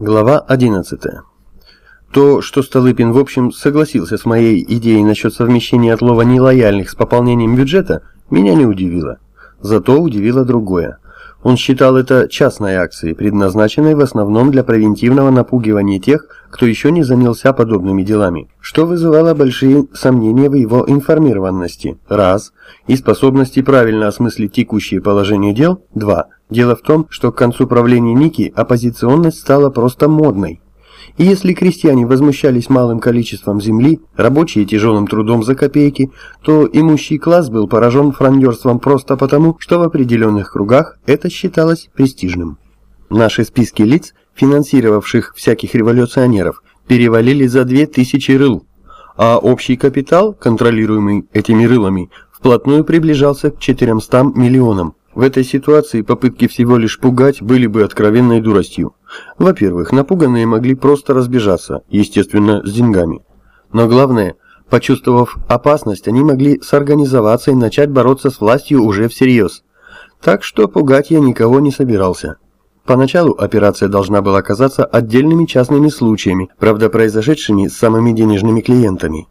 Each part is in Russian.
Глава 11. То, что Столыпин в общем согласился с моей идеей насчет совмещения отлова нелояльных с пополнением бюджета, меня не удивило. Зато удивило другое. Он считал это частной акцией, предназначенной в основном для превентивного напугивания тех, кто еще не занялся подобными делами, что вызывало большие сомнения в его информированности, раз, и способности правильно осмыслить текущее положение дел, два. Дело в том, что к концу правления Ники оппозиционность стала просто модной. И если крестьяне возмущались малым количеством земли, рабочие тяжелым трудом за копейки, то имущий класс был поражен фрондерством просто потому, что в определенных кругах это считалось престижным. Наши списки лиц, финансировавших всяких революционеров, перевалили за 2000 рыл, а общий капитал, контролируемый этими рылами, вплотную приближался к 400 миллионам. В этой ситуации попытки всего лишь пугать были бы откровенной дуростью. Во-первых, напуганные могли просто разбежаться, естественно, с деньгами. Но главное, почувствовав опасность, они могли сорганизоваться и начать бороться с властью уже всерьез. Так что пугать я никого не собирался. Поначалу операция должна была оказаться отдельными частными случаями, правда произошедшими с самыми денежными клиентами.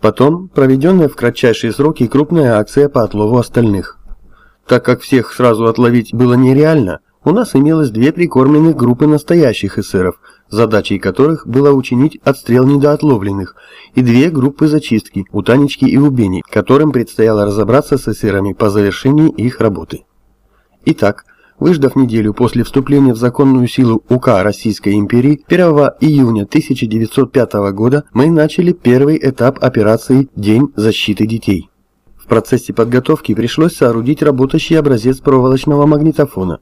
Потом проведенная в кратчайшие сроки крупная акция по отлову остальных. Так как всех сразу отловить было нереально, у нас имелось две прикормленных группы настоящих эсеров, задачей которых было учинить отстрел недоотловленных, и две группы зачистки, у Танечки и у Бени, которым предстояло разобраться с эсерами по завершении их работы. Итак, выждав неделю после вступления в законную силу УК Российской империи, 1 июня 1905 года мы начали первый этап операции «День защиты детей». В процессе подготовки пришлось соорудить работающий образец проволочного магнитофона.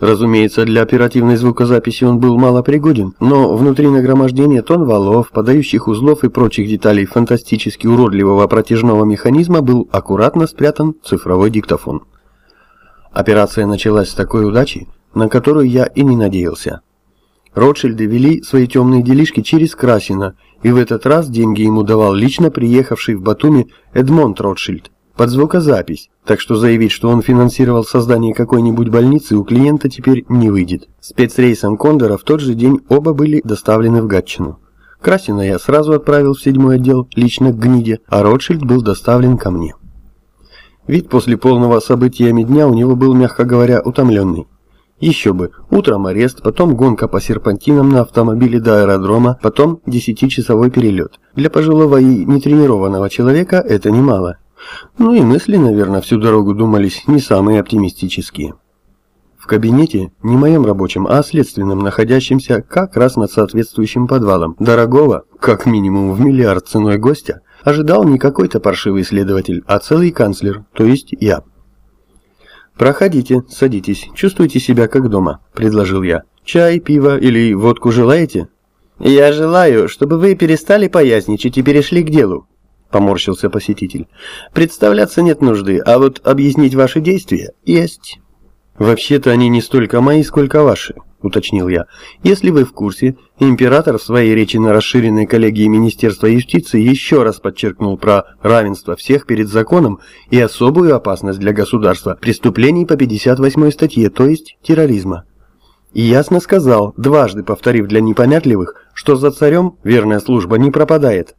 Разумеется, для оперативной звукозаписи он был малопригоден, но внутри нагромождения тон валов, подающих узлов и прочих деталей фантастически уродливого протяжного механизма был аккуратно спрятан цифровой диктофон. Операция началась с такой удачи, на которую я и не надеялся. Ротшильды вели свои темные делишки через Красина, и в этот раз деньги ему давал лично приехавший в Батуми Эдмонд Ротшильд, под звукозапись, так что заявить, что он финансировал создание какой-нибудь больницы, у клиента теперь не выйдет. Спецрейсом Кондора в тот же день оба были доставлены в Гатчину. Красина я сразу отправил в седьмой отдел, лично к Гниде, а Ротшильд был доставлен ко мне. Вид после полного событиями дня у него был, мягко говоря, утомленный. Еще бы, утром арест, потом гонка по серпантинам на автомобиле до аэродрома, потом десятичасовой перелет. Для пожилого и нетренированного человека это немало. Ну и мысли, наверное, всю дорогу думались не самые оптимистические. В кабинете, не моем рабочем, а следственном, находящемся как раз над соответствующим подвалом, дорогого, как минимум в миллиард ценой гостя, ожидал не какой-то паршивый следователь, а целый канцлер, то есть я. «Проходите, садитесь, чувствуйте себя как дома», – предложил я. «Чай, пиво или водку желаете?» «Я желаю, чтобы вы перестали поясничать и перешли к делу», поморщился посетитель. «Представляться нет нужды, а вот объяснить ваши действия есть». «Вообще-то они не столько мои, сколько ваши», — уточнил я. «Если вы в курсе, император в своей речи на расширенной коллегии Министерства юстиции еще раз подчеркнул про равенство всех перед законом и особую опасность для государства преступлений по 58 статье, то есть терроризма». И ясно сказал, дважды повторив для непонятливых, что за царем верная служба не пропадает.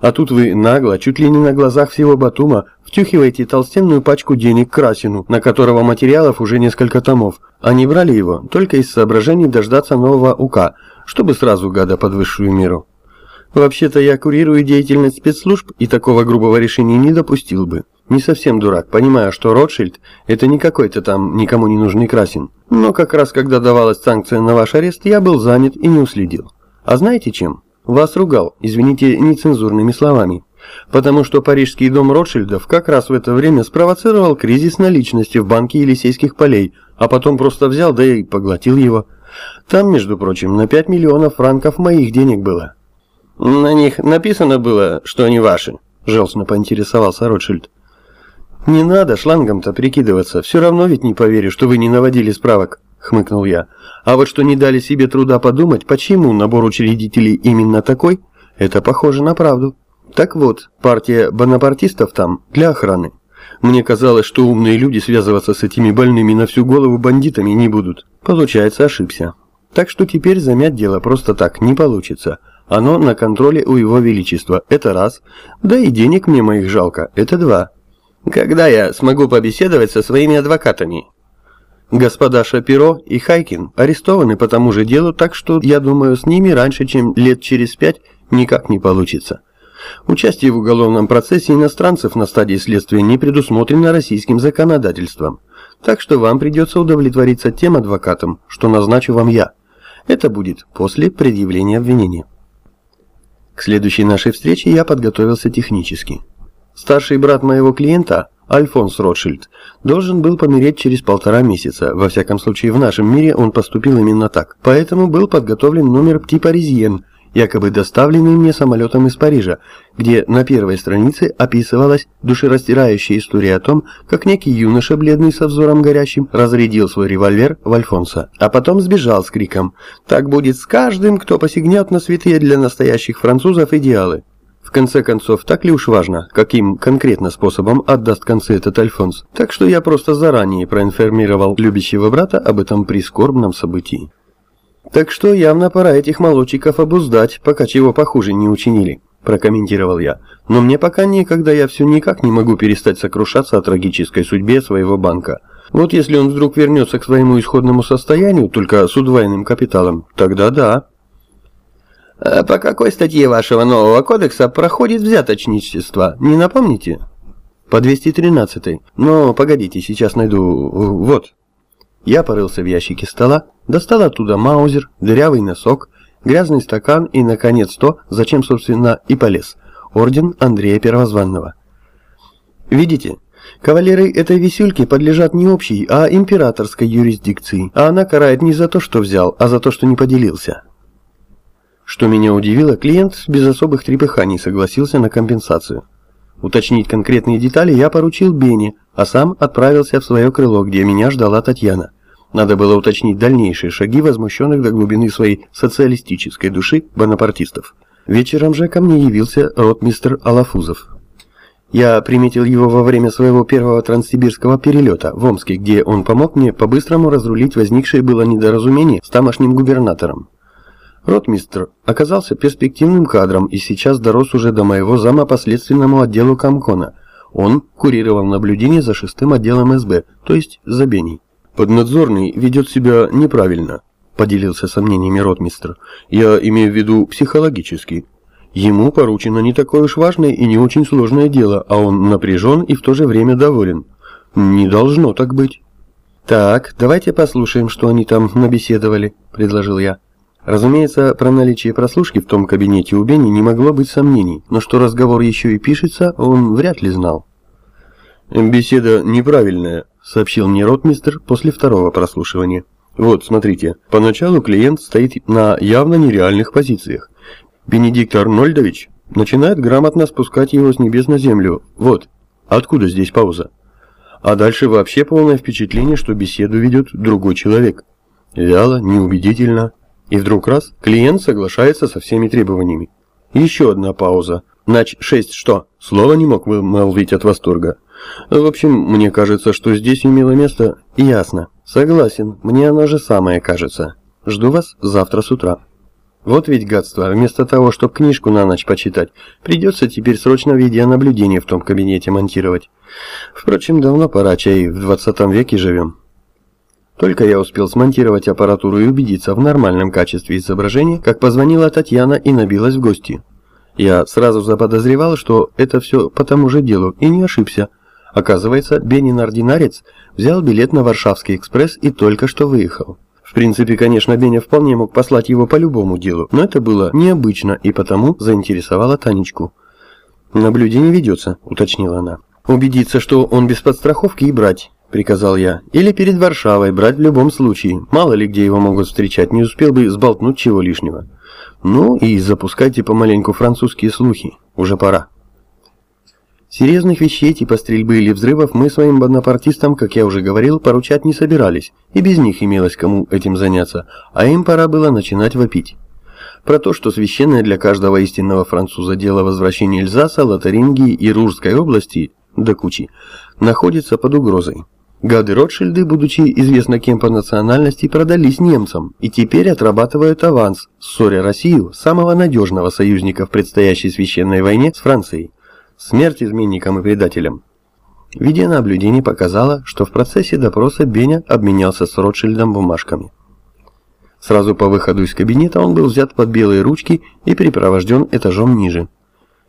А тут вы нагло, чуть ли не на глазах всего Батума, втюхиваете толстенную пачку денег Красину, на которого материалов уже несколько томов, не брали его только из соображений дождаться нового УК, чтобы сразу гада под высшую меру. Вообще-то я курирую деятельность спецслужб и такого грубого решения не допустил бы. Не совсем дурак, понимая, что Ротшильд – это не какой-то там никому не нужный Красин. Но как раз когда давалась санкция на ваш арест, я был занят и не уследил. А знаете чем? Вас ругал, извините, нецензурными словами. Потому что парижский дом Ротшильдов как раз в это время спровоцировал кризис наличности в банке Елисейских полей, а потом просто взял да и поглотил его. Там, между прочим, на 5 миллионов франков моих денег было. На них написано было, что они ваши, желчно поинтересовался Ротшильд. Не надо шлангом-то прикидываться, все равно ведь не поверю, что вы не наводили справок. — хмыкнул я. «А вот что не дали себе труда подумать, почему набор учредителей именно такой, это похоже на правду. Так вот, партия бонапартистов там для охраны. Мне казалось, что умные люди связываться с этими больными на всю голову бандитами не будут. Получается, ошибся». Так что теперь замять дело просто так не получится. Оно на контроле у его величества, это раз. Да и денег мне моих жалко, это два. Когда я смогу побеседовать со своими адвокатами? Господа Шапиро и Хайкин арестованы по тому же делу, так что, я думаю, с ними раньше, чем лет через пять, никак не получится. Участие в уголовном процессе иностранцев на стадии следствия не предусмотрено российским законодательством. Так что вам придется удовлетвориться тем адвокатом, что назначу вам я. Это будет после предъявления обвинения. К следующей нашей встрече я подготовился технически. Старший брат моего клиента, Альфонс Ротшильд, должен был помереть через полтора месяца. Во всяком случае, в нашем мире он поступил именно так. Поэтому был подготовлен номер типа «Резьен», якобы доставленный мне самолетом из Парижа, где на первой странице описывалась душераздирающая история о том, как некий юноша, бледный со взором горящим, разрядил свой револьвер в Альфонса, а потом сбежал с криком «Так будет с каждым, кто посягнет на святые для настоящих французов идеалы». В конце концов, так ли уж важно, каким конкретно способом отдаст концы этот Альфонс? Так что я просто заранее проинформировал любящего брата об этом прискорбном событии. «Так что явно пора этих молодчиков обуздать, пока чего похуже не учинили», – прокомментировал я. «Но мне пока некогда, я все никак не могу перестать сокрушаться о трагической судьбе своего банка. Вот если он вдруг вернется к своему исходному состоянию, только с удвоенным капиталом, тогда да». «А по какой статье вашего нового кодекса проходит взяточничество, не напомните?» «По 213 Но погодите, сейчас найду... Вот». Я порылся в ящике стола, достал оттуда маузер, дырявый носок, грязный стакан и, наконец, то, зачем, собственно, и полез. Орден Андрея Первозванного. Видите, кавалеры этой висюльки подлежат не общей, а императорской юрисдикции, а она карает не за то, что взял, а за то, что не поделился. Что меня удивило, клиент без особых трепыханий согласился на компенсацию. Уточнить конкретные детали я поручил Бене, а сам отправился в свое крыло, где меня ждала Татьяна. Надо было уточнить дальнейшие шаги возмущенных до глубины своей социалистической души бонапартистов. Вечером же ко мне явился ротмистр Алафузов. Я приметил его во время своего первого транссибирского перелета в Омске, где он помог мне по-быстрому разрулить возникшее было недоразумение с тамошним губернатором. Ротмистр оказался перспективным кадром и сейчас дорос уже до моего зама по следственному отделу Комкона. Он курировал наблюдение за шестым отделом СБ, то есть за Беней. «Поднадзорный ведет себя неправильно», – поделился сомнениями ротмистр. «Я имею в виду психологически. Ему поручено не такое уж важное и не очень сложное дело, а он напряжен и в то же время доволен. Не должно так быть». «Так, давайте послушаем, что они там набеседовали», – предложил я. Разумеется, про наличие прослушки в том кабинете у Бенни не могло быть сомнений, но что разговор еще и пишется, он вряд ли знал. «Беседа неправильная», — сообщил мне ротмистер после второго прослушивания. «Вот, смотрите, поначалу клиент стоит на явно нереальных позициях. Бенедикт Арнольдович начинает грамотно спускать его с небес на землю. Вот, откуда здесь пауза? А дальше вообще полное впечатление, что беседу ведет другой человек. Вяло, неубедительно, и вдруг раз, клиент соглашается со всеми требованиями. Еще одна пауза. Нач 6 что? Слово не мог вымолвить от восторга. В общем, мне кажется, что здесь имело место... Ясно. Согласен, мне оно же самое кажется. Жду вас завтра с утра. Вот ведь гадство, вместо того, чтобы книжку на ночь почитать, придется теперь срочно видеонаблюдение в том кабинете монтировать. Впрочем, давно пора, чай в 20 веке живем. Только я успел смонтировать аппаратуру и убедиться в нормальном качестве изображения, как позвонила Татьяна и набилась в гости. Я сразу заподозревал, что это все по тому же делу, и не ошибся. Оказывается, Бенин ординарец взял билет на Варшавский экспресс и только что выехал. В принципе, конечно, Беня вполне мог послать его по любому делу, но это было необычно и потому заинтересовало Танечку. «Наблюдение ведется», — уточнила она. «Убедиться, что он без подстраховки и брать. — приказал я. «Или перед Варшавой, брать в любом случае. Мало ли где его могут встречать, не успел бы сболтнуть чего лишнего. Ну и запускайте помаленьку французские слухи. Уже пора». Серьезных вещей типа стрельбы или взрывов мы своим бонапартистам, как я уже говорил, поручать не собирались, и без них имелось кому этим заняться, а им пора было начинать вопить. Про то, что священное для каждого истинного француза дело возвращения Эльзаса, Лотарингии и Рурской области, до кучи, находится под угрозой. Гады Ротшильды, будучи известно кем по национальности, продались немцам и теперь отрабатывают аванс, ссоря Россию, самого надежного союзника в предстоящей священной войне с Францией. Смерть изменникам и предателям. Видеонаблюдение показало, что в процессе допроса Беня обменялся с Ротшильдом бумажками. Сразу по выходу из кабинета он был взят под белые ручки и припровожден этажом ниже.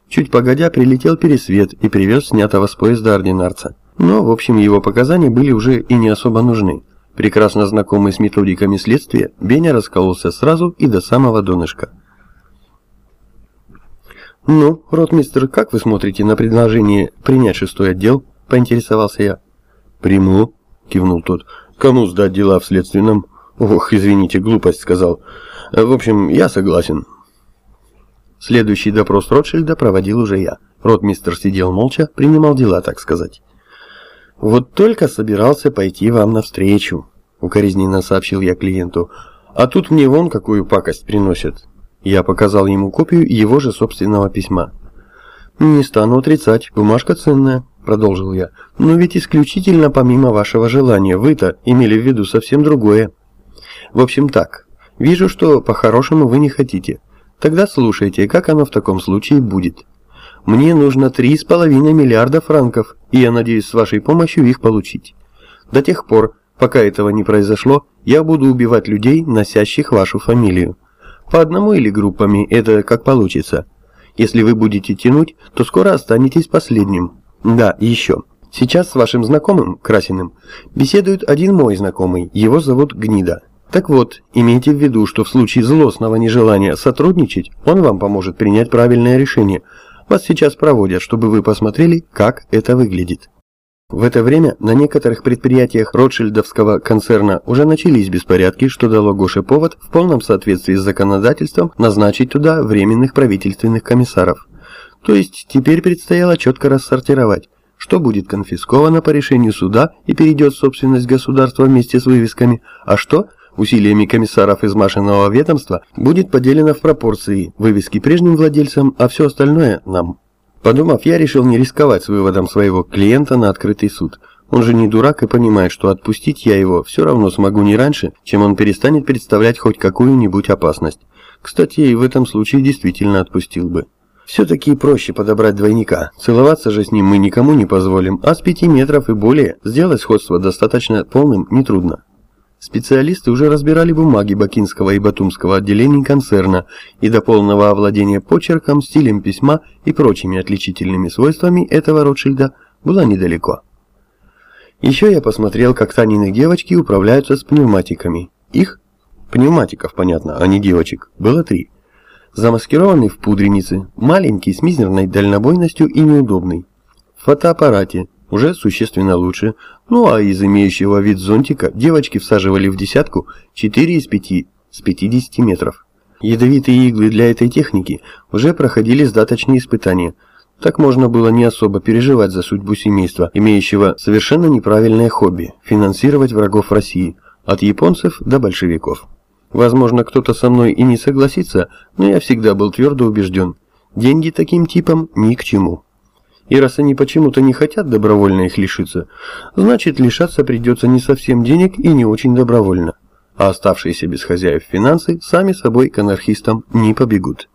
Чуть погодя прилетел пересвет и привез снятого с поезда ординарца. Но, в общем, его показания были уже и не особо нужны. Прекрасно знакомый с методиками следствия, Беня раскололся сразу и до самого донышка. «Ну, ротмистер, как вы смотрите на предложение принять шестой отдел?» – поинтересовался я. «Приму», – кивнул тот. «Кому сдать дела в следственном?» «Ох, извините, глупость сказал. В общем, я согласен». Следующий допрос Ротшильда проводил уже я. Ротмистер сидел молча, принимал дела, так сказать. «Вот только собирался пойти вам навстречу», — укоризненно сообщил я клиенту. «А тут мне вон какую пакость приносят». Я показал ему копию его же собственного письма. «Не стану отрицать, бумажка ценная», — продолжил я. «Но ведь исключительно помимо вашего желания, вы-то имели в виду совсем другое». «В общем так, вижу, что по-хорошему вы не хотите. Тогда слушайте, как оно в таком случае будет». Мне нужно 3,5 миллиарда франков, и я надеюсь с вашей помощью их получить. До тех пор, пока этого не произошло, я буду убивать людей, носящих вашу фамилию. По одному или группами, это как получится. Если вы будете тянуть, то скоро останетесь последним. Да, еще. Сейчас с вашим знакомым, Красиным, беседует один мой знакомый, его зовут Гнида. Так вот, имейте в виду, что в случае злостного нежелания сотрудничать, он вам поможет принять правильное решение – вас сейчас проводят, чтобы вы посмотрели, как это выглядит. В это время на некоторых предприятиях Ротшильдовского концерна уже начались беспорядки, что дало Гоше повод в полном соответствии с законодательством назначить туда временных правительственных комиссаров. То есть теперь предстояло четко рассортировать, что будет конфисковано по решению суда и перейдет в собственность государства вместе с вывесками, а что – усилиями комиссаров из машинного ведомства будет поделено в пропорции вывески прежним владельцам, а все остальное нам. Подумав, я решил не рисковать с выводом своего клиента на открытый суд. Он же не дурак и понимает, что отпустить я его все равно смогу не раньше, чем он перестанет представлять хоть какую-нибудь опасность. Кстати, и в этом случае действительно отпустил бы. Все-таки проще подобрать двойника. Целоваться же с ним мы никому не позволим, а с пяти метров и более сделать сходство достаточно полным нетрудно. Специалисты уже разбирали бумаги Бакинского и Батумского отделений концерна, и до полного овладения почерком, стилем письма и прочими отличительными свойствами этого Ротшильда было недалеко. Еще я посмотрел, как Танины девочки управляются с пневматиками. Их, пневматиков, понятно, а не девочек, было три. Замаскированный в пудренице, маленький, с мизерной дальнобойностью и неудобный. В фотоаппарате, уже существенно лучше. Ну а из имеющего вид зонтика девочки всаживали в десятку 4 из 5 с 50 метров. Ядовитые иглы для этой техники уже проходили сдаточные испытания. Так можно было не особо переживать за судьбу семейства, имеющего совершенно неправильное хобби – финансировать врагов России, от японцев до большевиков. Возможно, кто-то со мной и не согласится, но я всегда был твердо убежден – деньги таким типам ни к чему. И раз они почему-то не хотят добровольно их лишиться, значит лишаться придется не совсем денег и не очень добровольно. А оставшиеся без хозяев финансы сами собой к анархистам не побегут.